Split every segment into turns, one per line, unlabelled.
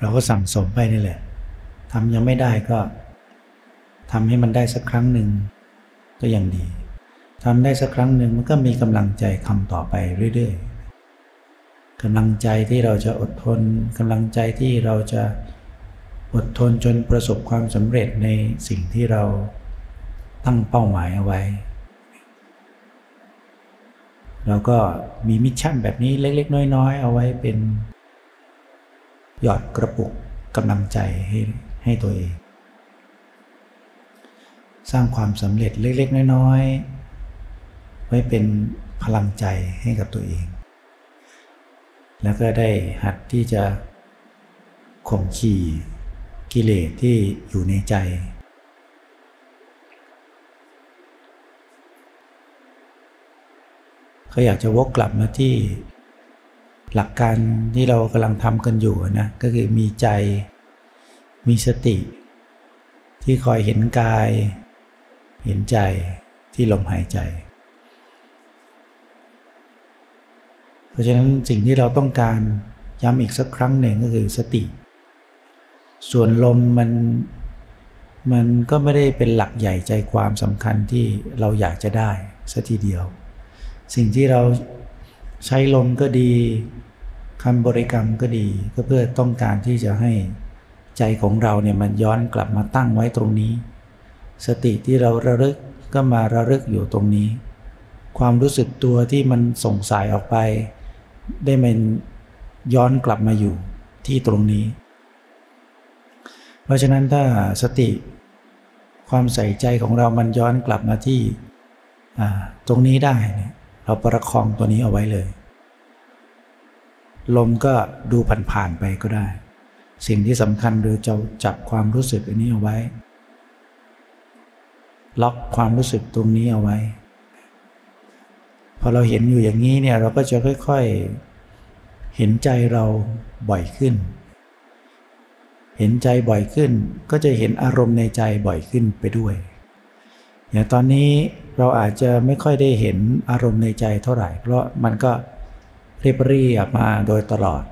เราก็สั่งสมไปนี่แหละทำยังไม่ได้ก็ทำให้มันได้สักครั้งหนึ่งก็ยังดีทำได้สักครั้งหนึ่งมันก็มีกำลังใจคำต่อไปเรื่อยๆกำลังใจที่เราจะอดทนกำลังใจที่เราจะอดทนจนประสบความสำเร็จในสิ่งที่เราตั้งเป้าหมายเอาไว้ เราก็มี mission แบบนี้เล็กๆ น้อยๆ เอาไว้เป็น หยอดกระปุกกำลังใจให้ให้ตัวเอง สร้างความสำเร็จเล็ก ๆ น้อยๆ ไว้เป็นพลังใจให้กับตัวเอง แล้วก็ได้หัดที่จะข่มขี่กิเลสที่อยู่ในใจ เขาอยากจะวกกลับมาที่ หลักการที่เรากำลังทำกันอยู่นะก็คือมีใจ มีสติ ที่คอยเห็นกาย เห็นใจที่ลมหายใจ เพราะฉะนั้นสิ่งที่เราต้องการย้ำอีกสักครั้งหนึ่งก็คือสติ ส่วนลมมันมันก็ไม่ได้เป็นหลักใหญ่ใจความสำคัญที่เราอยากจะได้สัทีเดียว สิ่งที่เรา ใช้ลมก็ดีคำบริกรรมก็ดีก็เพื่อต้องการที่จะให้ใจของเราเนี่ยมันย้อนกลับมาตั้งไว้ตรงนี้ สติที่เราระลึกก็มาระลึกอยู่ตรงนี้ ความรู้สึกตัวที่มันส่งสายออกไป ได้มันย้อนกลับมาอยู่ที่ตรงนี้ เพราะฉะนั้นถ้าสติ ความใส่ใจของเรามันย้อนกลับมาที่ตรงนี้ได้เนี่ย เราประคองตัวนี้เอาไว้เลย ลมก็ดูผ่านๆไปก็ได้ สิ่งที่สำคัญคือจะจับความรู้สึกอันนี้เอาไว้ ล็อกความรู้สึกตรงนี้เอาไว้ พอเราเห็นอยู่อย่างนี้เนี่ยเราก็จะค่อยๆ เห็นใจเราบ่อยขึ้น เห็นใจบ่อยขึ้นก็จะเห็นอารมณ์ในใจบ่อยขึ้นไปด้วย อย่างตอนนี้เราอาจจะไม่ค่อยได้เห็นอารมณ์ในใจเท่าไหร่ เพราะมันก็เรียบเรียบมาโดยตลอด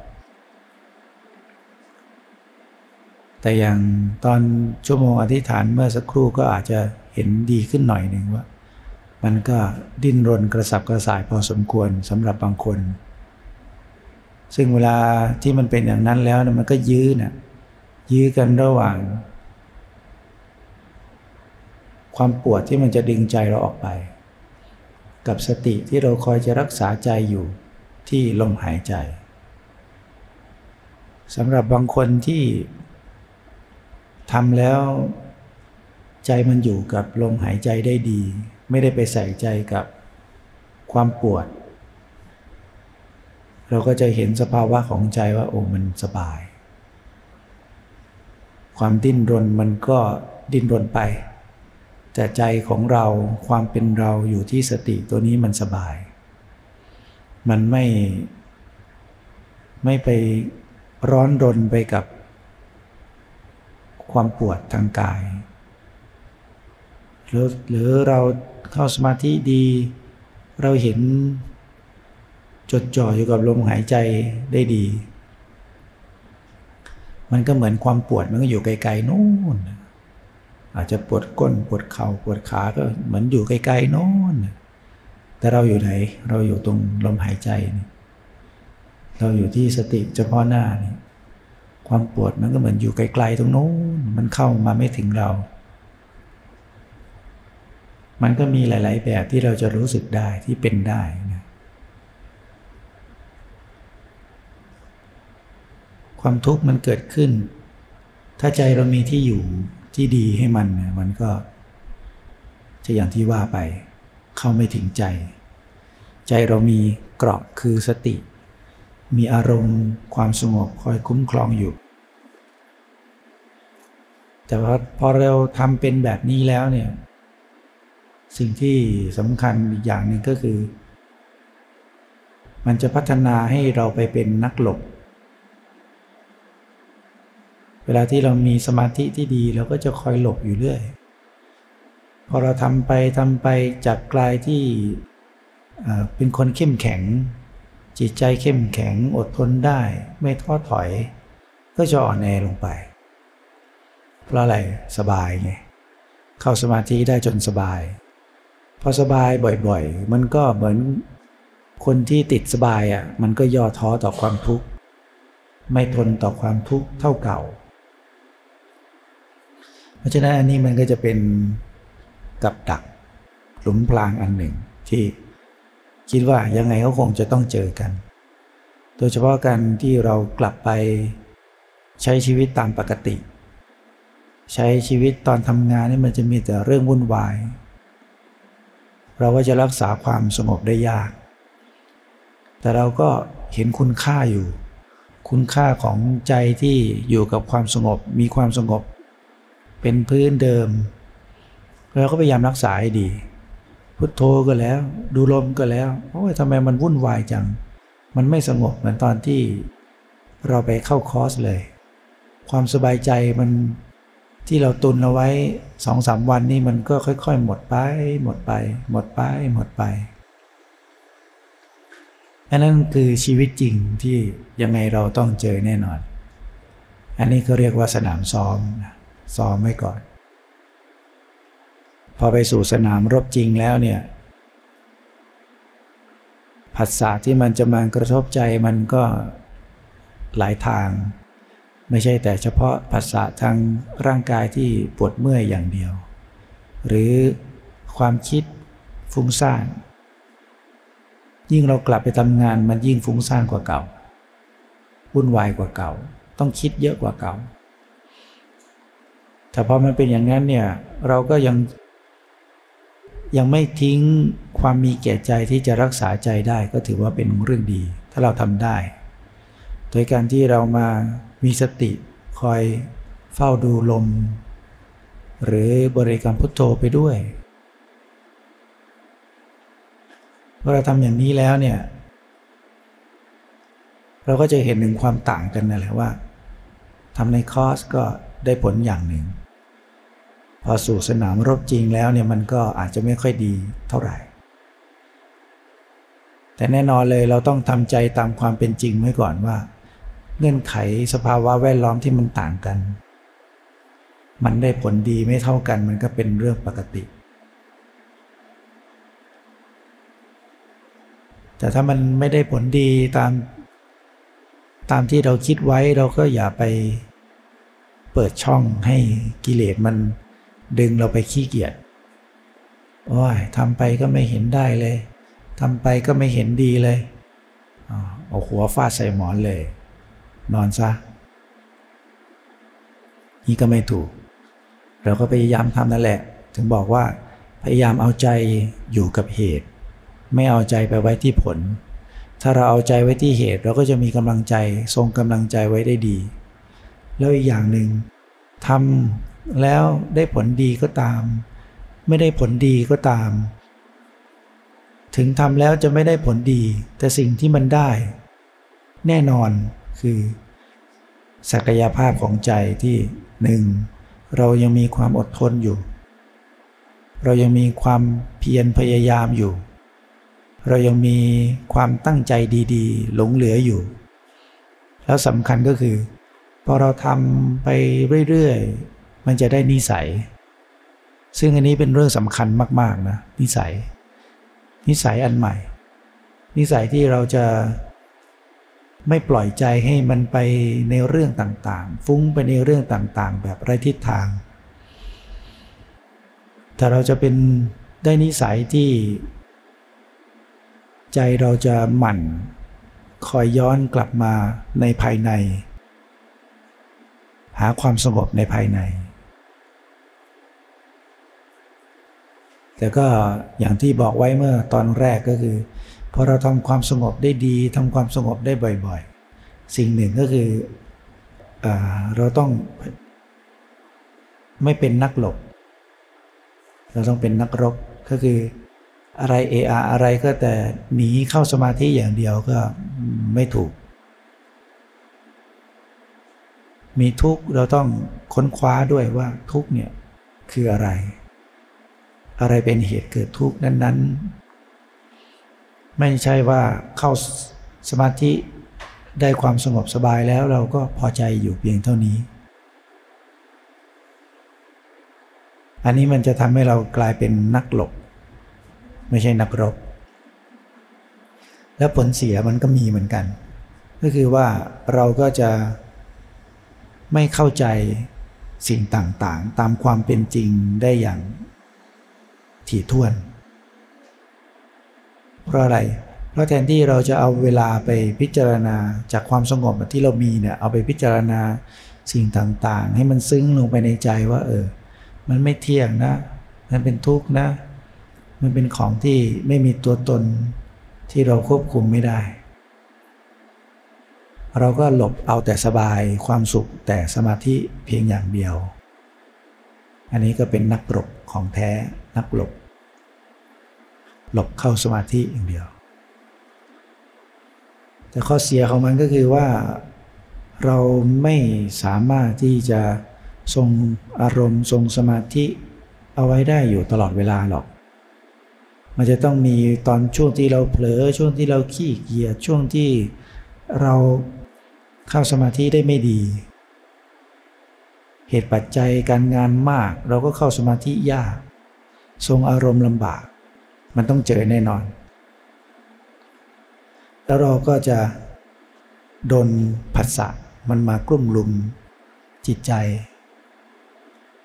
แต่อย่างตอนชั่วโมงอธิษฐานเมื่อสักครู่ก็อาจจะเห็นดีขึ้นหน่อยหนึ่งว่า มันก็ดิ้นรนกระสับกระส่ายพอสมควรสำหรับบางคน ซึ่งเวลาที่มันเป็นอย่างนั้นแล้วมันก็ยื้อนะยื้อกันระหว่าง ความปวดที่มันจะดึงใจเราออกไป กับสติที่เราคอยจะรักษาใจอยู่ที่ลมหายใจสำหรับบางคนที่ทำแล้วใจมันอยู่กับลมหายใจได้ดี ไม่ได้ไปใส่ใจกับความปวด เราก็จะเห็นสภาวะของใจว่าโอ้มันสบาย ความดิ้นรนมันก็ดิ้นรนไป แต่ใจของเราความเป็นเราอยู่ที่สติตัวนี้มันสบาย มันไม่ไม่ไปร้อนรนไปกับ ความปวดทางกาย หรือหรือเราเข้าสมาธิดี เราเห็นจดจ่ออยู่กับลมหายใจได้ดี มันก็เหมือนความปวดมันก็อยู่ไกลๆนู่น อาจจะปวดก้นปวดเขา่าปวดขาก็เหมือนอยู่ไกลๆโน้นแต่เราอยู่ไหน เราอยู่ตรงลมหายใจนี่เราอยู่ที่สติเฉพาะหน้านี่ความปวดมันก็เหมือนอยู่ไกลๆตรงโน้นมันเข้ามาไม่ถึงเรา มันก็มีหลาย ๆ แบบที่เราจะรู้สึกได้ที่เป็นได้นะความทุกข์มันเกิดขึ้น ถ้าใจเรามีที่อยู่ ที่ดีให้มัน มันก็จะอย่างที่ว่าไป เข้าไม่ถึงใจ ใจเรามีเกราะคือสติ มีอารมณ์ ความสงบคอยคุ้มครองอยู่ แต่ว่าพอเราทำเป็นแบบนี้แล้วเนี่ย สิ่งที่สำคัญอีกอย่างหนึ่งก็คือ มันจะพัฒนาให้เราไปเป็นนักหลบ เวลาที่เรามีสมาธิที่ดีเราก็จะคอยหลบอยู่เรื่อย พอเราทำไปทำไปจากกลายที่เป็นคนเข้มแข็ง จิตใจเข้มแข็งอดทนได้ ไม่ท้อถอย ก็จะอ่อนแอลงไป เพราะอะไรสบายไงเข้าสมาธิได้จนสบาย พอสบายบ่อยๆ มันก็เหมือนคนที่ติดสบายอะ่ะมันก็ย่อท้อต่อความทุกข์ไม่ทนต่อความทุกข์เท่าเก่า ราะฉะนั้นอันนี้มันก็จะเป็นกับดักหลุมพรางอันหนึ่งที่คิดว่ายังไงก็คงจะต้องเจอกัน โดยเฉพาะการที่เรากลับไปใช้ชีวิตตามปกติ ใช้ชีวิตตอนทำงานนี่มันจะมีแต่เรื่องวุ่นวาย เราก็จะรักษาความสงบได้ยาก แต่เราก็เห็นคุณค่าอยู่ คุณค่าของใจที่อยู่กับความสงบมีความสงบ เป็นพื้นเดิม เราก็พยายามรักษาให้ดี พุทโธก็แล้ว ดูลมก็แล้วโอ้ยทำไมมันวุ่นวายจัง มันไม่สงบเหมือนตอนที่เราไปเข้าคอร์สเลย ความสบายใจมันที่เราตุนเอาไว้สองสามวันนี่มันก็ค่อยๆ หมดไป หมดไป หมดไป หมดไปอันนั้นคือชีวิตจริงที่ยังไงเราต้องเจอแน่นอน อันนี้ก็เรียกว่าสนามซ้อม ซ้อมไว้ก่อน พอไปสู่สนามรบจริงแล้วเนี่ยผัสสะที่มันจะมากระทบใจมันก็หลายทาง ไม่ใช่แต่เฉพาะผัสสะทางร่างกายที่ปวดเมื่อยอย่างเดียว หรือความคิดฟุ้งซ่านยิ่งเรากลับไปทำงานมันยิ่งฟุ้งซ่านกว่าเก่าวุ่นวายกว่าเก่า ต้องคิดเยอะกว่าเก่า แต่พอมันเป็นอย่างนั้นเนี่ยเราก็ยังยังไม่ทิ้งความมีแก่ใจที่จะรักษาใจได้ก็ถือว่าเป็นเรื่องดี ถ้าเราทำได้ โดยการที่เรามามีสติคอยเฝ้าดูลม หรือบริกรรมพุทโธไปด้วยพอเราทำอย่างนี้แล้วเนี่ย เราก็จะเห็นหนึ่งความต่างกันนั่นแหละว่าทำในคอร์สก็ได้ผลอย่างหนึ่ง พอสู่สนามรบจริงแล้วเนี่ยมันก็อาจจะไม่ค่อยดีเท่าไหร่ แต่แน่นอนเลยเราต้องทำใจตามความเป็นจริงไว้ก่อนว่า เงื่อนไขสภาวะแวดล้อมที่มันต่างกัน มันได้ผลดีไม่เท่ากันมันก็เป็นเรื่องปกติ แต่ถ้ามันไม่ได้ผลดีตาม ตามที่เราคิดไว้เราก็อย่าไปเปิดช่องให้กิเลสมัน ดึงเราไปขี้เกียจโอ้ยทำไปก็ไม่เห็นได้เลยทำไปก็ไม่เห็นดีเลยเอาหัวฟาดใส่หมอนเลย นอนซะนี่ก็ไม่ถูก เราก็พยายามทำนั่นแหละ ถึงบอกว่า พยายามเอาใจอยู่กับเหตุ ไม่เอาใจไปไว้ที่ผล ถ้าเราเอาใจไว้ที่เหตุ เราก็จะมีกำลังใจ ทรงกำลังใจไว้ได้ดี แล้วอีกอย่างหนึ่งทำ แล้วได้ผลดีก็ตาม ไม่ได้ผลดีก็ตาม ถึงทำแล้วจะไม่ได้ผลดี แต่สิ่งที่มันได้ แน่นอนคือ ศักยภาพของใจที่หนึ่งเรายังมีความอดทนอยู่ เรายังมีความเพียรพยายามอยู่ เรายังมีความตั้งใจดี ๆ หลงเหลืออยู่ แล้วสำคัญก็คือ พอเราทำไปเรื่อยๆ มันจะได้นิสัย ซึ่งอันนี้เป็นเรื่องสำคัญมาก ๆ นะ นิสัย นิสัยอันใหม่ นิสัยที่เราจะไม่ปล่อยใจให้มันไปในเรื่องต่างๆ ฟุ้งไปในเรื่องต่างๆ แบบไร้ทิศทางแต่เราจะเป็นได้นิสัยที่ ใจเราจะหมั่น คอยย้อนกลับมาในภายใน หาความสงบในภายใน แต่ก็อย่างที่บอกไว้เมื่อตอนแรกก็คือพอเราทำความสงบได้ดีทำความสงบได้บ่อยๆ สิ่งหนึ่งก็คืออเราต้องไม่เป็นนักหลบ เราต้องเป็นนักรบก็คืออะไรเออาอะไรก็แต่หนีเข้าสมาธิอย่างเดียวก็ไม่ถูก มีทุกข์เราต้องค้นคว้าด้วยว่าทุกข์เนี่ยคืออะไร อะไรเป็นเหตุเกิดทุกข์นั้นๆ ไม่ใช่ว่าเข้าสมาธิได้ความสงบสบายแล้วเราก็พอใจอยู่เพียงเท่านี้ อันนี้มันจะทำให้เรากลายเป็นนักหลบ ไม่ใช่นักรบ และผลเสียมันก็มีเหมือนกัน ก็คือว่าเราก็จะไม่เข้าใจสิ่งต่างๆ ตามความเป็นจริงได้อย่าง ถี่ถ้วน เพราะอะไร เพราะแทนที่เราจะเอาเวลาไปพิจารณาจากความสงบที่เรามีเนี่ยเอาไปพิจารณาสิ่งต่างๆ ให้มันซึ้งลงไปในใจว่า เออ มันไม่เที่ยงนะ มันเป็นทุกข์นะ มันเป็นของที่ไม่มีตัวตนที่เราควบคุมไม่ได้ เราก็หลบเอาแต่สบายความสุขแต่สมาธิเพียงอย่างเดียว อันนี้ก็เป็นนักหลบของแท้ นักหลบ หลบเข้าสมาธิอย่างเดียว แต่ข้อเสียของมันก็คือว่าเราไม่สามารถที่จะทรงอารมณ์ทรงสมาธิเอาไว้ได้อยู่ตลอดเวลาหรอก มันจะต้องมีตอนช่วงที่เราเผลอช่วงที่เราขี้เกียจช่วงที่เราเข้าสมาธิได้ไม่ดี เหตุปัจจัยการงานมาก เราก็เข้าสมาธิยาก ทรงอารมณ์ลำบาก มันต้องเจอแน่นอน แล้วเราก็จะโดนผัสสะมันมากลุ่มลุมจิตใจ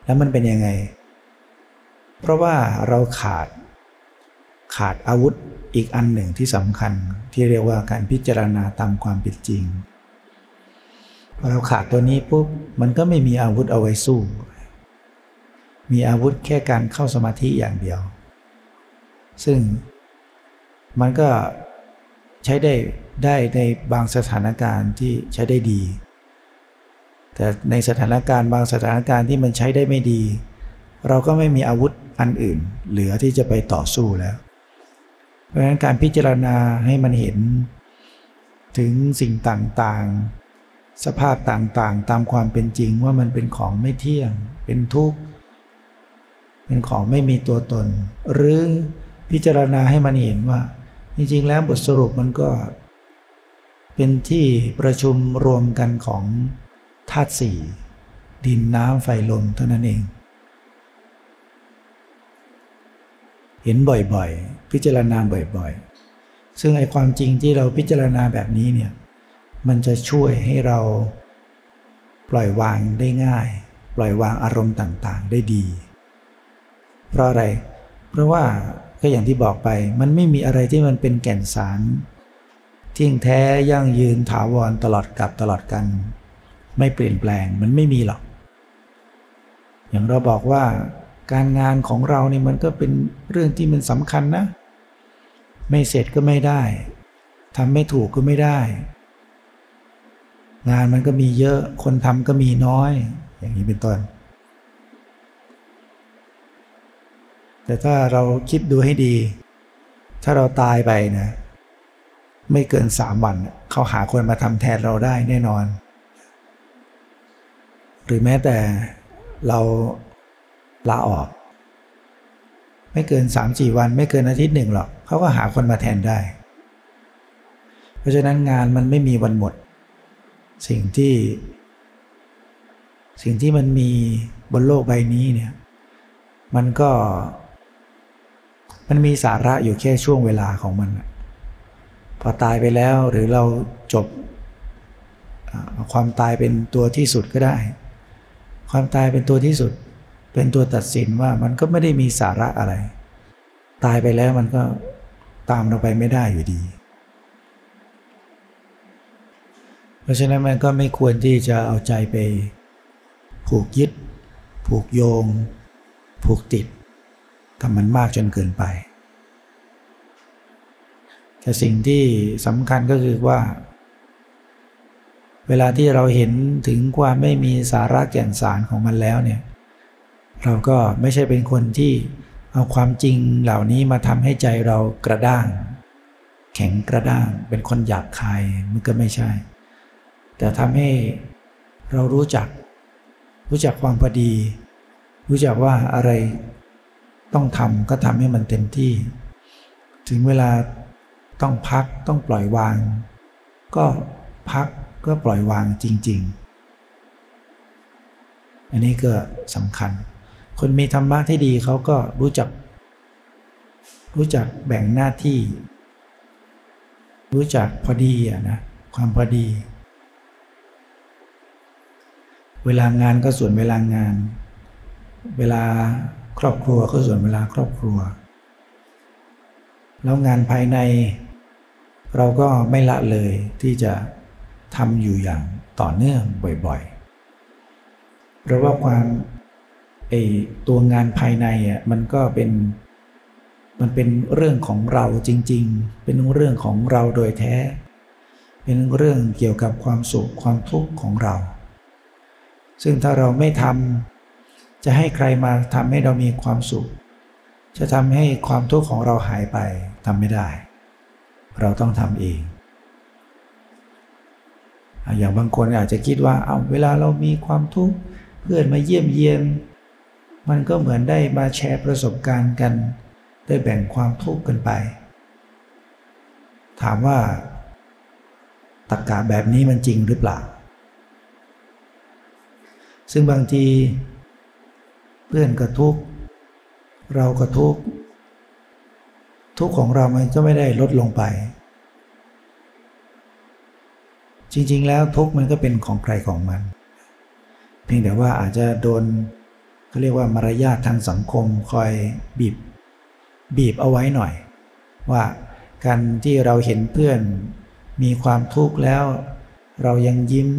แล้วมันเป็นยังไง เพราะว่าเราขาดขาดอาวุธอีกอันหนึ่งที่สำคัญที่เรียกว่าการพิจารณาตามความเป็นจริงพอเราขาดตัวนี้ปุ๊บมันก็ไม่มีอาวุธเอาไว้สู้ มีอาวุธแค่การเข้าสมาธิอย่างเดียว ซึ่งมันก็ใช้ได้ได้ในบางสถานการณ์ที่ใช้ได้ดี แต่ในสถานการณ์บางสถานการณ์ที่มันใช้ได้ไม่ดี เราก็ไม่มีอาวุธอันอื่น เหลือที่จะไปต่อสู้แล้ว เพราะฉะนั้นการพิจารณาให้มันเห็น ถึงสิ่งต่างๆ สภาพต่างๆ ตามความเป็นจริงว่ามันเป็นของไม่เที่ยง เป็นทุกข์ เป็นของไม่มีตัวตน หรือพิจารณาให้มันเห็นว่า จริงๆ แล้วบทสรุปมันก็ เป็นที่ประชุมรวมกันของธาตุสี่ดินน้ำไฟลมเท่านั้นเอง เห็นบ่อยๆ พิจารณาบ่อยๆ ซึ่งไอความจริงที่เราพิจารณาแบบนี้เนี่ยมันจะช่วยให้เราปล่อยวางได้ง่าย ปล่อยวางอารมณ์ต่างๆ ได้ดี เพราะอะไร เพราะว่าก็อย่างที่บอกไป มันไม่มีอะไรที่มันเป็นแก่นสารเที่ยงแท้ยั่งยืนถาวรตลอดกับตลอดกัน ไม่เปลี่ยนแปลงมันไม่มีหรอก อย่างเราบอกว่าการงานของเราเนี่ยมันก็เป็นเรื่องที่มันสำคัญนะ ไม่เสร็จก็ไม่ได้ทำไม่ถูกก็ไม่ได้ งานมันก็มีเยอะคนทำก็มีน้อย อย่างนี้เป็นต้น แต่ถ้าเราคิดดูให้ดี ถ้าเราตายไปนะ ไม่เกินสามวันเขาหาคนมาทำแทนเราได้แน่นอน หรือแม้แต่เราลาออก ไม่เกินสามสี่วัน ไม่เกินอาทิตย์หนึ่งหรอกเขาก็หาคนมาแทนได้ เพราะฉะนั้นงานมันไม่มีวันหมด สิ่งที่ สิ่งที่มันมีบนโลกใบนี้เนี่ย มันก็ มันมีสาระอยู่แค่ช่วงเวลาของมัน พอตายไปแล้วหรือเราจบความตายเป็นตัวที่สุดก็ได้ ความตายเป็นตัวที่สุด เป็นตัวตัดสินว่ามันก็ไม่ได้มีสาระอะไร ตายไปแล้วมันก็ตามเราไปไม่ได้อยู่ดี เพราะฉะนั้นมันก็ไม่ควรที่จะเอาใจไป ผูกยึด ผูกโยง ผูกติด กับมันมากจนเกินไป แต่สิ่งที่สำคัญก็คือว่า เวลาที่เราเห็นถึงความไม่มีสาระแก่นสารของมันแล้วเนี่ย เราก็ไม่ใช่เป็นคนที่เอาความจริงเหล่านี้มาทำให้ใจเรากระด้าง แข็งกระด้าง เป็นคนหยาบคายมันก็ไม่ใช่ แต่ทำให้เรารู้จัก รู้จักความพอดี รู้จักว่าอะไร ต้องทำก็ทำให้มันเต็มที่ ถึงเวลาต้องพักต้องปล่อยวาง ก็พักก็ปล่อยวางจริง ๆ อันนี้ก็สำคัญ คนมีธรรมะที่ดีเขาก็รู้จัก รู้จักแบ่งหน้าที่ รู้จักพอดีอะนะความพอดี เวลางานก็ส่วนเวลางาน เวลา ครอบครัวก็ส่วนเวลาครอบครัว แล้วงานภายใน เราก็ไม่ละเลยที่จะทำอยู่อย่างต่อเนื่องบ่อยๆ เพราะว่าความไอตัวงานภายในอะมันก็เป็นมันเป็นเรื่องของเราจริง ๆ เป็นเรื่องของเราโดยแท้ เป็นเรื่องเกี่ยวกับความสุขความทุกข์ของเรา ซึ่งถ้าเราไม่ทำ จะให้ใครมาทำให้เรามีความสุข จะทำให้ความทุกข์ของเราหายไปทำไม่ได้ เราต้องทำเอง อย่างบางคนอาจจะคิดว่าเอาเวลาเรามีความทุกข์เพื่อนมาเยี่ยมเยียนมันก็เหมือนได้มาแชร์ประสบการณ์กัน ได้แบ่งความทุกข์กันไป ถามว่าตรกกะแบบนี้มันจริงหรือเปล่า ซึ่งบางที เพื่อนก็ทุกข์เราก็ทุกข์ทุกข์ของเรามันก็ไม่ได้ลดลงไป จริง ๆ แล้วทุกมันก็เป็นของใครของมัน เพียงแต่ว่าอาจจะโดนเขาเรียกว่ามารยาททางสังคมคอยบีบ บีบเอาไว้หน่อย ว่าการที่เราเห็นเพื่อนมีความทุกข์แล้ว เรายังยิ้ม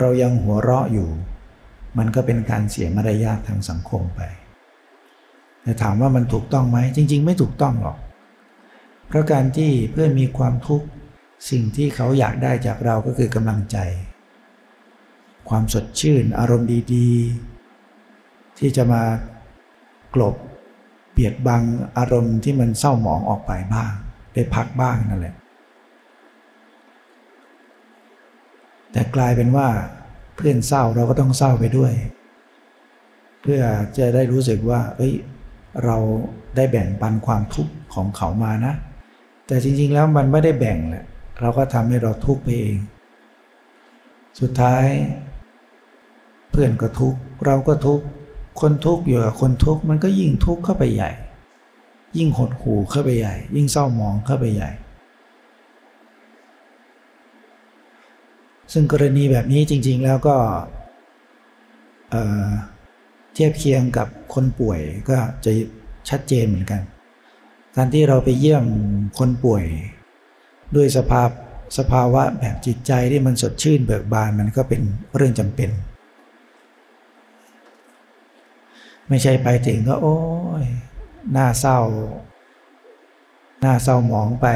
เรายังหัวเราะอยู่ มันก็เป็นการเสียมารยาททางสังคมไป แต่ถามว่ามันถูกต้องไหมจริง ๆ ไม่ถูกต้องหรอก เพราะการที่เพื่อนมีความทุกข์สิ่งที่เขาอยากได้จากเราก็คือกำลังใจ ความสดชื่นอารมณ์ดีๆ ที่จะมากลบเปียดบังอารมณ์ที่มันเศร้าหมองออกไปบ้าง ได้พักบ้างนั่นแหละ แต่กลายเป็นว่า เพื่อนเศร้าเราก็ต้องเศร้าไปด้วย เพื่อจะได้รู้สึกว่า เอ้ย เราได้แบ่งปันความทุกข์ของเขามานะ แต่จริงๆแล้วมันไม่ได้แบ่งแหละเราก็ทำให้เราทุกข์ไปเอง สุดท้าย เพื่อนก็ทุกข์เราก็ทุกข์คนทุกข์อยู่กับคนทุกข์มันก็ยิ่งทุกข์เข้าไปใหญ่ ยิ่งหดหู่เข้าไปใหญ่ ยิ่งเศร้าหมองเข้าไปใหญ่ ซึ่งกรณีแบบนี้จริง ๆ แล้วก็เเทียบเคียงกับคนป่วยก็จะชัดเจนเหมือนกัน การที่เราไปเยี่ยมคนป่วย ด้วยสภาพสภาวะแบบจิตใจที่มันสดชื่นเบิกบานมันก็เป็นเรื่องจำเป็น ไม่ใช่ไปถึงก็โอ้ยหน้าเศร้า หน้าเศร้าหมองไป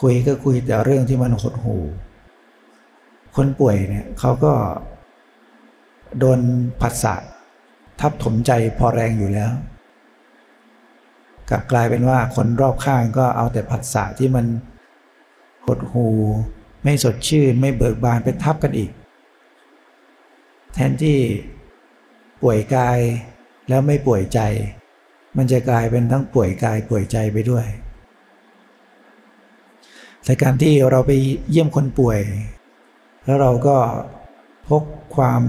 คุยก็คุยแต่เรื่องที่มันหดหู่ คนป่วยเนี่ยเขาก็โดนผัสสะทับถมใจพอแรงอยู่แล้วกลับกลายเป็นว่าคนรอบข้างก็เอาแต่ผัสสะที่มันหดหูไม่สดชื่นไม่เบิกบานไปทับกันอีก แทนที่ป่วยกายแล้วไม่ป่วยใจ มันจะกลายเป็นทั้งป่วยกายป่วยใจไปด้วยแต่การที่เราไปเยี่ยมคนป่วย แล้วเราก็พกความ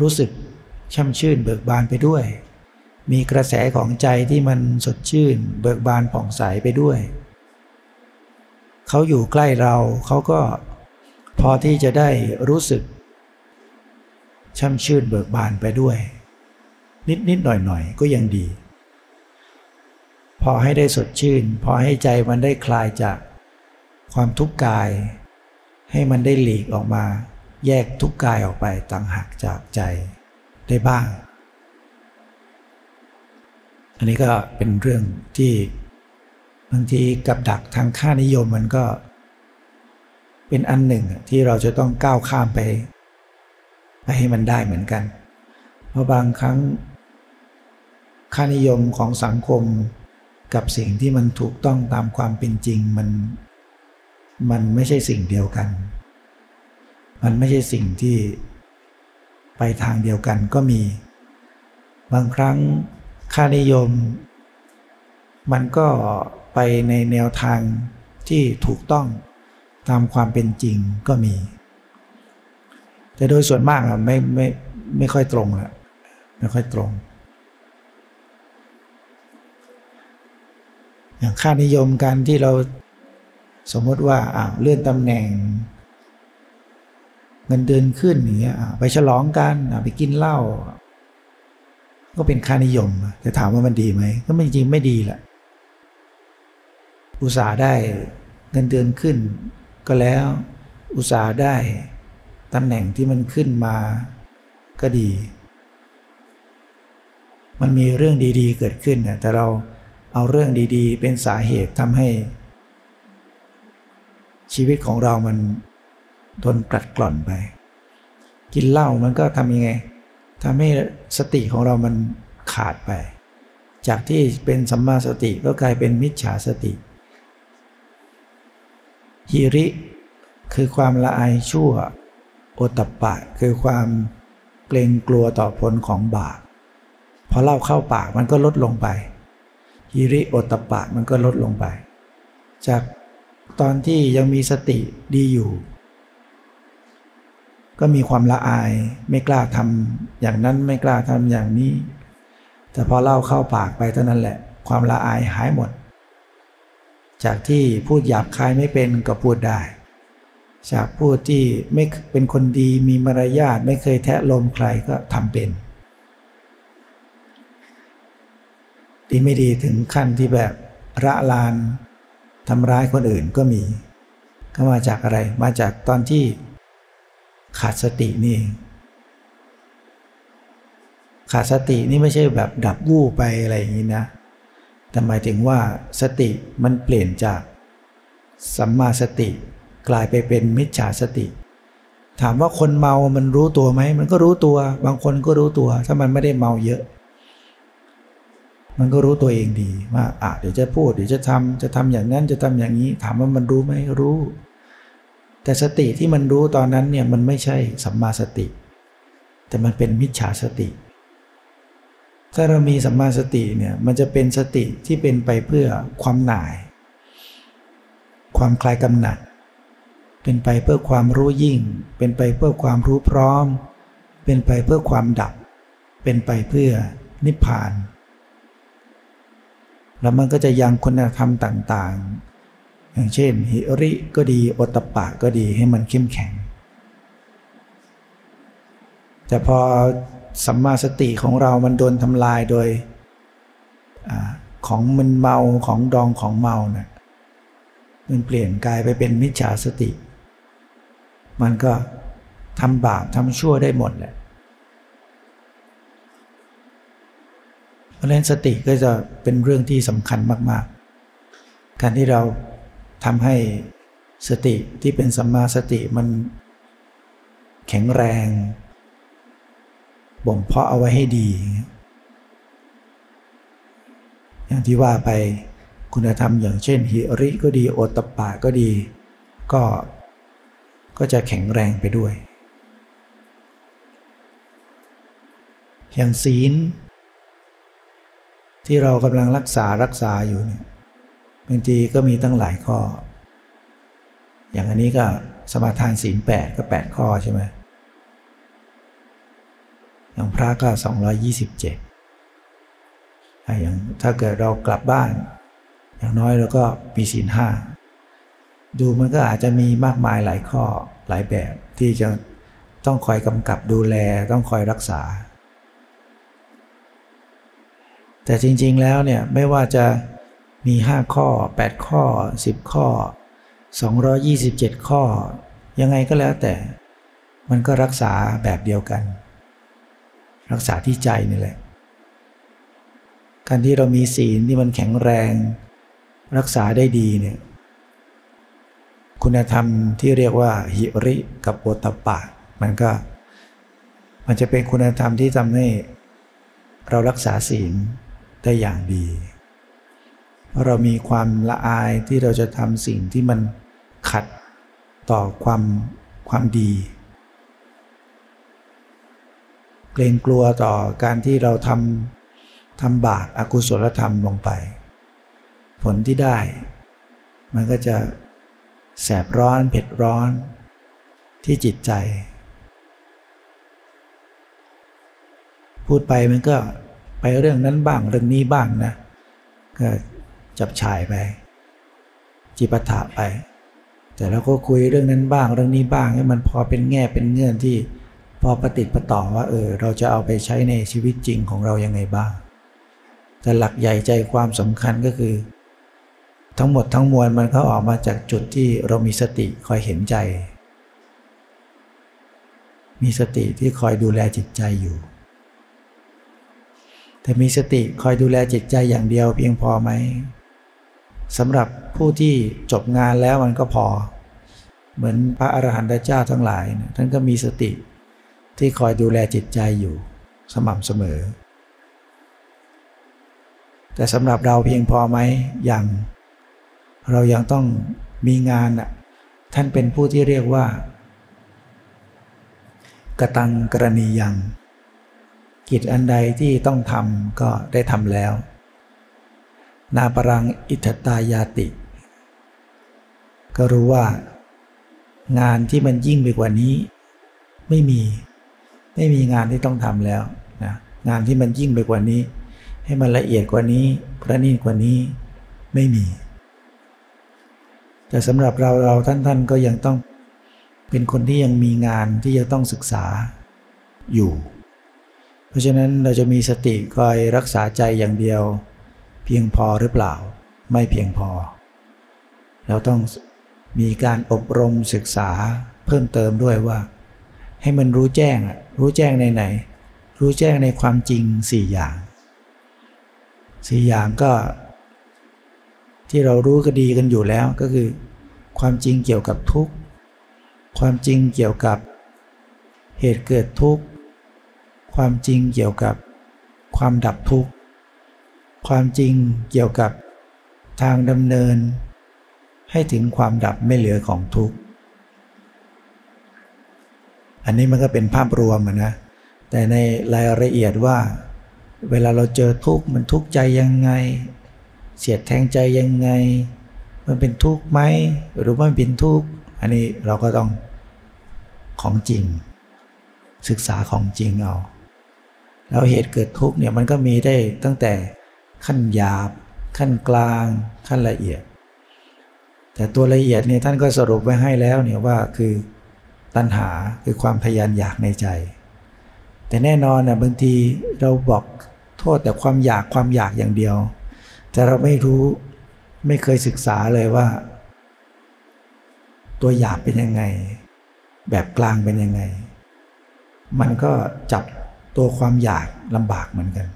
รู้สึกช่ำชื่นเบิกบานไปด้วย มีกระแสของใจที่มันสดชื่น เบิกบานผ่องใสไปด้วย เขาอยู่ใกล้เราเขาก็พอที่จะได้รู้สึก ช่ำชื่นเบิกบานไปด้วย นิดนิดหน่อยหน่อยก็ยังดี พอให้ได้สดชื่น พอให้ใจมันได้คลายจากความทุกข์กาย ให้มันได้หลีกออกมา แยกทุกข์กายออกไปต่างหากจากใจได้บ้าง อันนี้ก็เป็นเรื่องที่บางทีกับดักทางค่านิยมมันก็ เป็นอันหนึ่งที่เราจะต้องก้าวข้ามไปไปให้มันได้เหมือนกัน เพราะบางครั้ง ค่านิยมของสังคมกับสิ่งที่มันถูกต้องตามความเป็นจริงมัน มันไม่ใช่สิ่งเดียวกัน มันไม่ใช่สิ่งที่ไปทางเดียวกันก็มี บางครั้งค่านิยม มันก็ไปในแนวทางที่ถูกต้องตามความเป็นจริงก็มี แต่โดยส่วนมากอะไม่ไม่ไม่ค่อยตรงละไม่ค่อยตรง อย่างค่านิยมการที่เรา สมมติว่าอ่าเลื่อนตำแหน่ง เงินเดือนขึ้นอย่างเงี้ยไปฉลองกันไปกินเหล้าก็เป็นค่านิยมแต่ถามว่ามันดีไหมก็ไม่จริงไม่ดีแหละอุตสาห์ได้เงินเดือนขึ้น ก็แล้ว อุตสาห์ได้ตำแหน่งที่มันขึ้นมาก็ดี มันมีเรื่องดีๆเกิดขึ้นแต่เราเอาเรื่องดีๆ เป็นสาเหตุทำให้ ชีวิตของเรามันทนกัดกล่อนไป กินเหล้ามันก็ทำยังไงทำให้สติของเรามันขาดไป จากที่เป็นสัมมาสติก็กลายเป็นมิจฉาสติฮิริคือความละอายชั่ว โอตปะคือความเกรงกลัวต่อผลของบาปพอเล่าเข้าปากมันก็ลดลงไปฮิริโอตปะมันก็ลดลงไป จาก ตอนที่ยังมีสติดีอยู่ ก็มีความละอายไม่กล้าทำอย่างนั้นไม่กล้าทำอย่างนี้ แต่พอเล่าเข้าปากไปเท่านั้นแหละ ความละอายหายหมด จากที่พูดหยาบคายไม่เป็นก็พูดได้ จากพูดที่ไม่เป็นคนดีมีมารยาทไม่เคยแทะลมใครก็ทำเป็นดีไม่ดีถึงขั้นที่แบบระลาน ทำร้ายคนอื่นก็มี ก็มาจากอะไร มาจากตอนที่ขาดสตินี่ ขาดสตินี่ไม่ใช่แบบดับวูบไปอะไรอย่างนี้นะแต่หมายถึงว่าสติมันเปลี่ยนจากสัมมาสติกลายไปเป็นมิจฉาสติ ถามว่าคนเมามันรู้ตัวไหม มันก็รู้ตัว บางคนก็รู้ตัว ถ้ามันไม่ได้เมาเยอะ มันก็รู้ตัวเองดีว่าอะเดี๋ยวจะพูดเดี๋ยวจะทำจะทำอย่างนั้นจะทำอย่างนี้ ถามว่ามันรู้ไหมรู้ แต่สติที่มันรู้ตอนนั้นเนี่ยมันไม่ใช่สัมมาสติ แต่มันเป็นมิจฉาสติ ถ้าเรามีสัมมาสติเนี่ยมันจะเป็นสติที่เป็นไปเพื่อความหน่าย ความคลายกำหนัด เป็นไปเพื่อความรู้ยิ่ง เป็นไปเพื่อความรู้พร้อม เป็นไปเพื่อความดับ เป็นไปเพื่อนิพพาน แล้วมันก็จะยังคุณธรรมต่างๆ อย่างเช่น หิริก็ดีโอตปะก็ดีให้มันเข้มแข็ง แต่พอสัมมาสติของเรามันโดนทำลายโดยอของมันเมาของดองของเมาเนะี่ยมันเปลี่ยนกลายไปเป็นมิจฉาสติ มันก็ทำบาปทำชั่วได้หมดแหละเพ ราะฉะนั้นสติก็จะเป็นเรื่องที่สำคัญมาก ๆ การที่เราทำให้สติที่เป็นสัมมาสติมันแข็งแรง บ่มเพาะเอาไว้ให้ดี อย่างที่ว่าไปคุณธรรมอย่างเช่นหิริก็ดีโอตปะก็ดี ก็ก็จะแข็งแรงไปด้วย อย่างศีล ที่เรากำลังรักษารักษาอยู่เนี่ยบางทีก็มีตั้งหลายข้อ อย่างอันนี้ก็สมาทานศีลแปดก็แปดข้อใช่ไหมอย่างพระก็สองร้อยยี่สิบเจ็ดอย่างถ้าเกิดเรากลับบ้าน อย่างน้อยเราก็มีศีลห้าดูมันก็อาจจะมีมากมายหลายข้อหลายแบบที่จะต้องคอยกำกับดูแลต้องคอยรักษา แต่จริงๆแล้วเนี่ยไม่ว่าจะมี 5 ข้อ 8 ข้อ 10 ข้อ 227 ข้อ ยังไงก็แล้วแต่ มันก็รักษาแบบเดียวกัน รักษาที่ใจนี่แหละ การที่เรามีศีลที่มันแข็งแรง รักษาได้ดีเนี่ยคุณธรรมที่เรียกว่าหิริกับโอตปะ มันก็ มันจะเป็นคุณธรรมที่ทำให้เรารักษาศีล ได้อย่างดี เพราะเรามีความละอายที่เราจะทำสิ่งที่มันขัดต่อความความดี เกรงกลัวต่อการที่เราทำทำบาปอากุศลธรรมลงไป ผลที่ได้ มันก็จะแสบร้อนเผ็ดร้อนที่จิตใจ พูดไปมันก็ ไปเรื่องนั้นบ้างเรื่องนี้บ้างนะก็จับฉายไปจิปถะไป แต่เราก็คุยเรื่องนั้นบ้างเรื่องนี้บ้างให้มันพอเป็นแง่เป็นเงื่อนที่พอปฏิติประต่อว่าเออเราจะเอาไปใช้ในชีวิตจริงของเรายังไงบ้าง แต่หลักใหญ่ใจความสำคัญก็คือ ทั้งหมดทั้งมวลมันก็ออกมาจากจุดที่เรามีสติคอยเห็นใจ มีสติที่คอยดูแลจิตใจอยู่ แต่มีสติคอยดูแลจิตใจอย่างเดียวเพียงพอไหมสำหรับผู้ที่จบงานแล้วมันก็พอ เหมือนพระอรหันตเจ้าทั้งหลายท่านก็มีสติที่คอยดูแลจิตใจอยู่สม่ำเสมอ แต่สำหรับเราเพียงพอไหมยังเรายังต้องมีงานอะท่านเป็นผู้ที่เรียกว่า กระตังกรณียัง กิจอันใดที่ต้องทำก็ได้ทำแล้ว นาปรังอิทตายาติ ก็รู้ว่า งานที่มันยิ่งไปกว่านี้ ไม่มี ไม่มีงานที่ต้องทำแล้วนะงานที่มันยิ่งไปกว่านี้ ให้มันละเอียดกว่านี้ประณีตกว่านี้ไม่มี แต่สำหรับเราเราท่านท่านก็ยังต้องเป็นคนที่ยังมีงานที่จะต้องศึกษาอยู่ ราะฉะนั้นเราจะมีสติคอยรักษาใจอย่างเดียว เพียงพอหรือเปล่า ไม่เพียงพอ เราต้องมีการอบรมศึกษาเพิ่มเติมด้วยว่า ให้มันรู้แจ้งรู้แจ้งในไหน รู้แจ้งในความจริงสี่อย่างสี่อย่างก็ ที่เรารู้ก็ดีกันอยู่แล้วก็คือ ความจริงเกี่ยวกับทุกข์ ความจริงเกี่ยวกับเหตุเกิดทุกข์ ความจริงเกี่ยวกับความดับทุกข์ ความจริงเกี่ยวกับทางดำเนิน ให้ถึงความดับไม่เหลือของทุกข์ อันนี้มันก็เป็นภาพรวมนะ แต่ในรายละเอียดว่า เวลาเราเจอทุกข์มันทุกข์ใจยังไง เสียดแทงใจยังไง มันเป็นทุกข์ไหมหรือว่ามันเป็นทุกข์ อันนี้เราก็ต้องของจริง ศึกษาของจริงเอา แล้วเหตุเกิดทุกข์เนี่ยมันก็มีได้ตั้งแต่ขั้นหยาบ ขั้นกลาง ขั้นละเอียด แต่ตัวละเอียดเนี่ยท่านก็สรุปไว้ให้แล้วเนี่ยว่าคือตัณหาคือความทยานอยากในใจ แต่แน่นอนนะบางทีเราบอกโทษแต่ความอยากความอยากอย่างเดียว แต่เราไม่รู้ไม่เคยศึกษาเลยว่า ตัวอยากเป็นยังไง แบบกลางเป็นยังไง มันก็จับ ตัวความอยากลำบากเหมือนกัน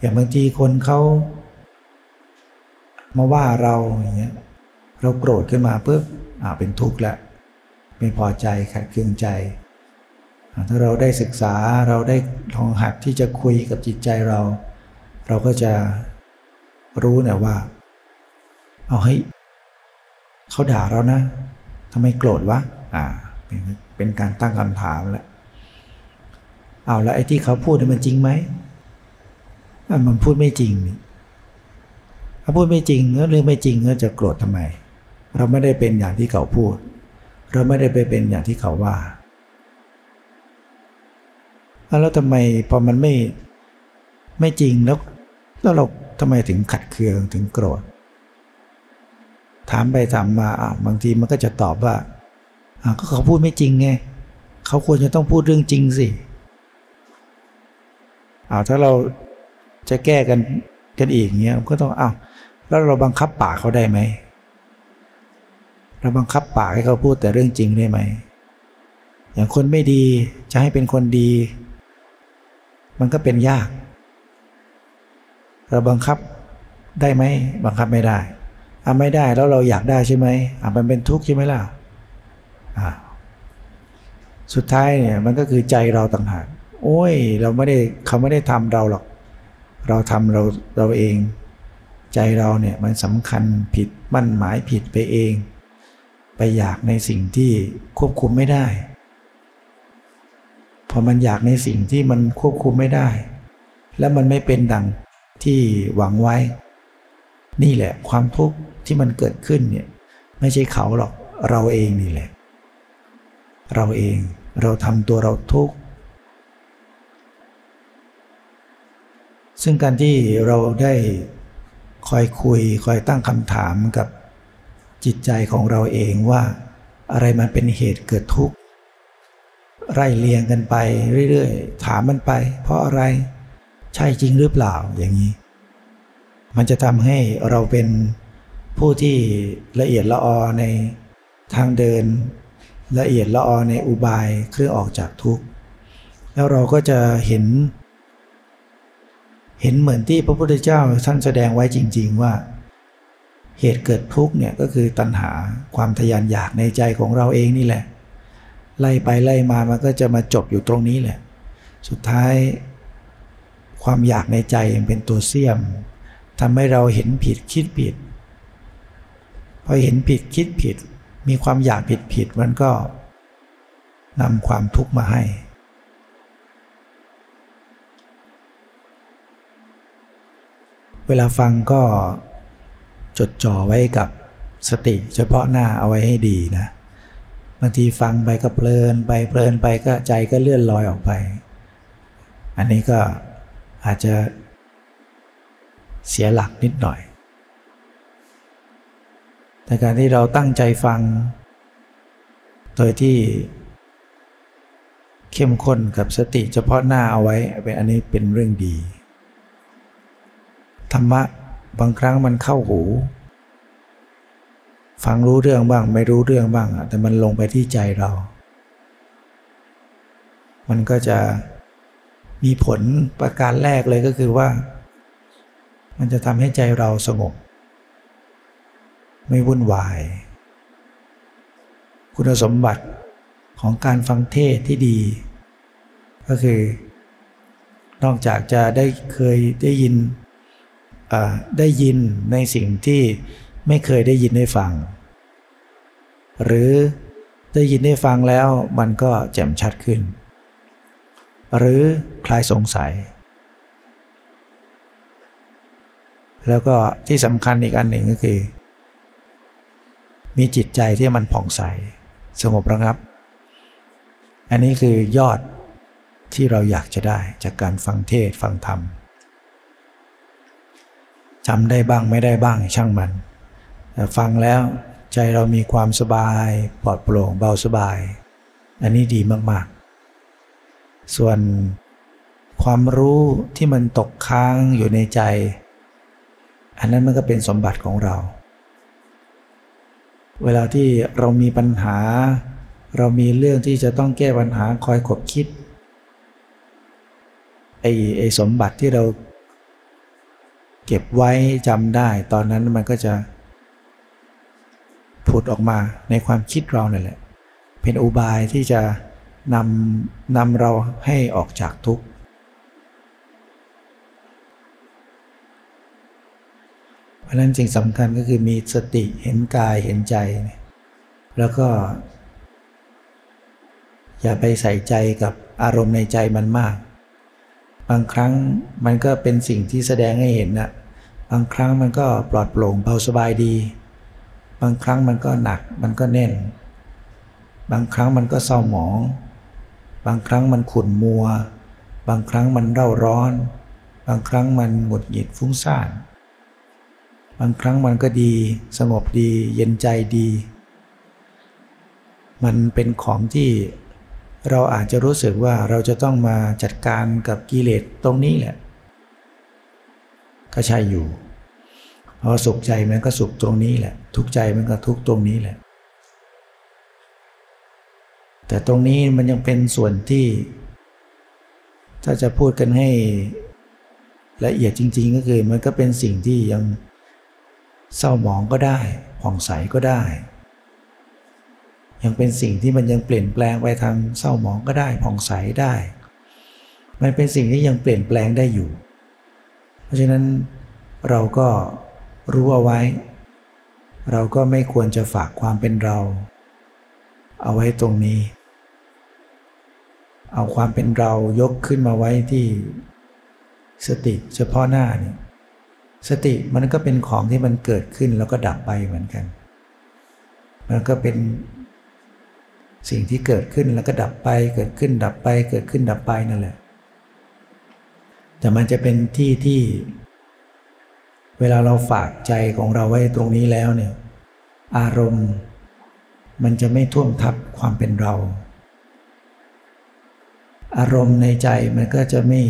อย่างบางทีคนเขามาว่าเราอย่างเงี้ยเราโกรธขึ้นมาปุ๊บอ่าเป็นทุกข์ล้วไม่พอใจขัดเคืองใจ ถ้าเราได้ศึกษาเราได้ลองหัดที่จะคุยกับจิตใจเรา เราก็จะรู้นะว่า เอาให้เขาด่าเรานะทำไมโกรธวะอ่า เป็นการตั้งคำถามแล้วเอาแล้วไอ้ที่เขาพูดมันจริงไหมมันพูดไม่จริงถ้าพูดไม่จริงเรื่องไม่จริงก็จะโกรธทำไม เราไม่ได้เป็นอย่างที่เขาพูด เราไม่ได้ไปเป็นอย่างที่เขาว่าแล้วทำไมพอมันไม่ไม่จริงแล้วแล้วเราทำไมถึงขัดเคืองถึงโกรธ ถามไปถามมาบางทีมันก็จะตอบว่า ก็เขาพูดไม่จริงไงเขาควรจะต้องพูดเรื่องจริงสิอาถ้าเราจะแก้กันกันอีกเงี้ยก็ต้องอ้าวแล้วเราบังคับปากเขาได้ไหมเราบังคับปากให้เขาพูดแต่เรื่องจริงได้ไหมอย่างคนไม่ดีจะให้เป็นคนดี มันก็เป็นยาก เราบังคับได้ไหมบังคับไม่ได้อะไม่ได้แล้วเราอยากได้ใช่ไหมอะมันเป็นทุกข์ใช่ไหมล่ะ สุดท้ายเนี่ยมันก็คือใจเราต่างหากโอ้ย เราไม่ได้เขาไม่ได้ทำเราหรอก เราทำเราเราเอง ใจเราเนี่ยมันสำคัญผิดมั่นหมายผิดไปเอง ไปอยากในสิ่งที่ควบคุมไม่ได้ พอมันอยากในสิ่งที่มันควบคุมไม่ได้ แล้วมันไม่เป็นดังที่หวังไว้ นี่แหละความทุกข์ที่มันเกิดขึ้นเนี่ยไม่ใช่เขาหรอกเราเองนี่แหละ เราเอง เราทำตัวเราทุกข์ ซึ่งการที่เราได้คอยคุยคอยตั้งคำถามกับจิตใจของเราเองว่า อะไรมันเป็นเหตุเกิดทุกข์ ไล่เลียงกันไปเรื่อยๆ ถามมันไป เพราะอะไรใช่จริงหรือเปล่าอย่างนี้ มันจะทำให้เราเป็นผู้ที่ละเอียดละออในทางเดิน ละเอียดละออในอุบายเครื่องออกจากทุกข์ แล้วเราก็จะเห็น เห็นเหมือนที่พระพุทธเจ้าท่านแสดงไว้จริง ๆ ว่า เหตุเกิดทุกข์เนี่ยก็คือตัณหาความทยานอยากในใจของเราเองนี่แหละ ไล่ไปไล่มามันก็จะมาจบอยู่ตรงนี้แหละ สุดท้าย ความอยากในใจเป็นตัวเสี่ยมทำให้เราเห็นผิดคิดผิดพอเห็นผิดคิดผิด มีความอยากผิดผิดมันก็นำความทุกข์มาให้ เวลาฟังก็จดจ่อไว้กับสติเฉพาะหน้าเอาไว้ให้ดีนะ บางทีฟังไปก็เพลินไปเพลินไปก็ใจก็เลื่อนลอยออกไป อันนี้ก็อาจจะเสียหลักนิดหน่อย แต่การที่เราตั้งใจฟัง โดยที่ เข้มข้นกับสติเฉพาะหน้าเอาไว้เป็นอันนี้เป็นเรื่องดี ธรรมะบางครั้งมันเข้าหู ฟังรู้เรื่องบ้าง ไม่รู้เรื่องบ้าง แต่มันลงไปที่ใจเรา มันก็จะมีผลประการแรกเลยก็คือว่า มันจะทำให้ใจเราสงบ ไม่วุ่นวาย คุณสมบัติของการฟังเทศที่ดี ก็คือนอกจากจะได้เคยได้ยินได้ยินในสิ่งที่ไม่เคยได้ยินได้ฟัง หรือได้ยินได้ฟังแล้วมันก็แจ่มชัดขึ้น หรือคลายสงสัย แล้วก็ที่สำคัญอีกอันหนึ่งก็คือ มีจิตใจที่มันผ่องใส สงบระงับ อันนี้คือยอดที่เราอยากจะได้จากการฟังเทศฟังธรรมจำได้บ้างไม่ได้บ้างช่างมันแต่ฟังแล้วใจเรามีความสบายปลอดโปร่งเบาสบาย อันนี้ดีมากๆ ส่วนความรู้ที่มันตกค้างอยู่ในใจ อันนั้นมันก็เป็นสมบัติของเรา เวลาที่เรามีปัญหา เรามีเรื่องที่จะต้องแก้ปัญหาคอยขบคิดไอ้ไอ้สมบัติที่เราเก็บไว้จำได้ ตอนนั้นมันก็จะผุดออกมาในความคิดเราเนี่ยแหละ เป็นอุบายที่จะนำนำเราให้ออกจากทุกข์ เพ ราะนั้นสิ่งสำคัญก็คือมีสติเห็นกายเห็นใจ แล้วก็ อย่าไปใส่ใจกับอารมณ์ในใจมันมาก บางครั้งมันก็เป็นสิ่งที่แสดงให้เห็นนะบางครั้งมันก็ปลอดโปร่งเบาสบายดี บางครั้งมันก็หนักมันก็แน่น บางครั้งมันก็เศร้าหมอง บางครั้งมันขุ่นมัว บางครั้งมันเร่าร้อน บางครั้งมันหงุดหงิดฟุ้งซ่าน บางครั้งมันก็ดีสงบดีเย็นใจดี มันเป็นของที่เราอาจจะรู้สึกว่าเราจะต้องมาจัดการกับกิเลสตรงนี้แหละ ก็ใช่อยู่พอสุขใจมันก็สุขตรงนี้แหละ ทุกใจมันก็ทุกตรงนี้แหละ แต่ตรงนี้มันยังเป็นส่วนที่ ถ้าจะพูดกันให้ละเอียดจริง ๆ ก็คือมันก็เป็นสิ่งที่ยัง เศร้าหมองก็ได้ผ่องใสก็ได้ ยังเป็นสิ่งที่มันยังเปลี่ยนแปลงไปทางเศร้าหมองก็ได้ผ่องใสได้ มันเป็นสิ่งที่ยังเปลี่ยนแปลงได้อยู่ เพราะฉะนั้นเราก็รู้เอาไว้ เราก็ไม่ควรจะฝากความเป็นเรา เอาไว้ตรงนี้ เอาความเป็นเรายกขึ้นมาไว้ที่สติเฉพาะหน้านี่ สติมันก็เป็นของที่มันเกิดขึ้นแล้วก็ดับไปเหมือนกัน มันก็เป็นสิ่งที่เกิดขึ้นแล้วก็ดับไป เกิดขึ้นดับไป เกิดขึ้นดับไปนั่นแหละ แต่มันจะเป็นที่ที่ เวลาเราฝากใจของเราไว้ตรงนี้แล้วเนี่ย อารมณ์ มันจะไม่ท่วมทับความเป็นเรา อารมณ์ในใจมันก็จะไม่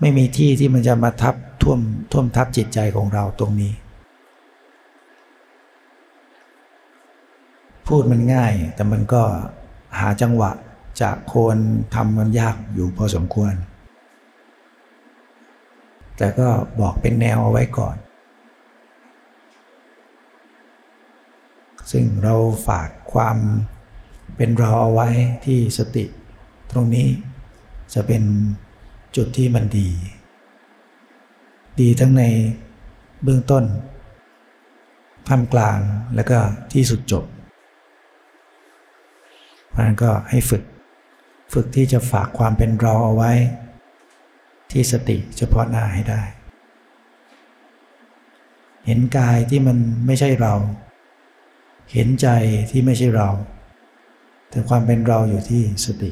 ไม่มีที่ที่มันจะมาทับ ท่วมท่วมทับจิตใจของเราตรงนี้ พูดมันง่ายแต่มันก็หาจังหวะจะโคนทำมันยากอยู่พอสมควร แต่ก็บอกเป็นแนวเอาไว้ก่อน ซึ่งเราฝากความเป็นเราเอาไว้ที่สติ ตรงนี้จะเป็นจุดที่มันดี ดีทั้งในเบื้องต้นท่ามกลางแล้วก็ที่สุดจบ เพราะนั้นก็ให้ฝึก ฝึกที่จะฝากความเป็นเราเอาไว้ ที่สติเฉพาะหน้าให้ได้ เห็นกายที่มันไม่ใช่เรา เห็นใจที่ไม่ใช่เรา แต่ความเป็นเราอยู่ที่สติ